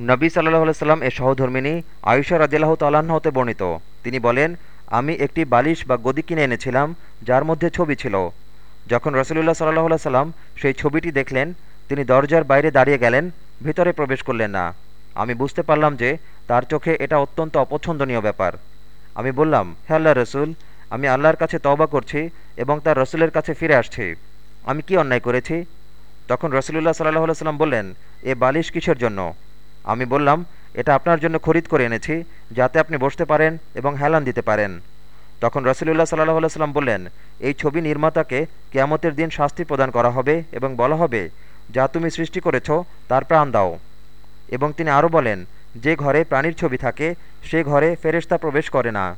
নবী সাল্লাহ সাল্লাম এর সহধর্মিনী আয়ুষা রাজিল্লাহ তাল্লাহ্ন হতে বর্ণিত। তিনি বলেন, আমি একটি বালিশ বা গদি কিনে এনেছিলাম, যার মধ্যে ছবি ছিল। যখন রসুলুল্লাহ সাল্লাহ সাল্লাম সেই ছবিটি দেখলেন, তিনি দরজার বাইরে দাঁড়িয়ে গেলেন, ভিতরে প্রবেশ করলেন না। আমি বুঝতে পারলাম যে তার চোখে এটা অত্যন্ত অপছন্দনীয় ব্যাপার। আমি বললাম, হে আল্লাহ রসুল, আমি আল্লাহর কাছে তওবা করছি এবং তার রসুলের কাছে ফিরে আসছি। আমি কি অন্যায় করেছি? তখন রসুলুল্লাহ সাল্লাহ সাল্লাম বললেন, এ বালিশ কিসের জন্য? আমি বললাম, এটা আপনার জন্য খরিদ করে এনেছি, যাতে আপনি বসতে পারেন এবং হেলান দিতে পারেন। তখন রসুলুল্লাহ সাল্লাহ সাল্লাম বললেন, এই ছবি নির্মাতাকে কেয়ামতের দিন শাস্তি প্রদান করা হবে এবং বলা হবে, যা তুমি সৃষ্টি করেছ, তার প্রাণ দাও। এবং তিনি আরও বলেন, যে ঘরে প্রাণীর ছবি থাকে, সে ঘরে ফেরেস্তা প্রবেশ করে না।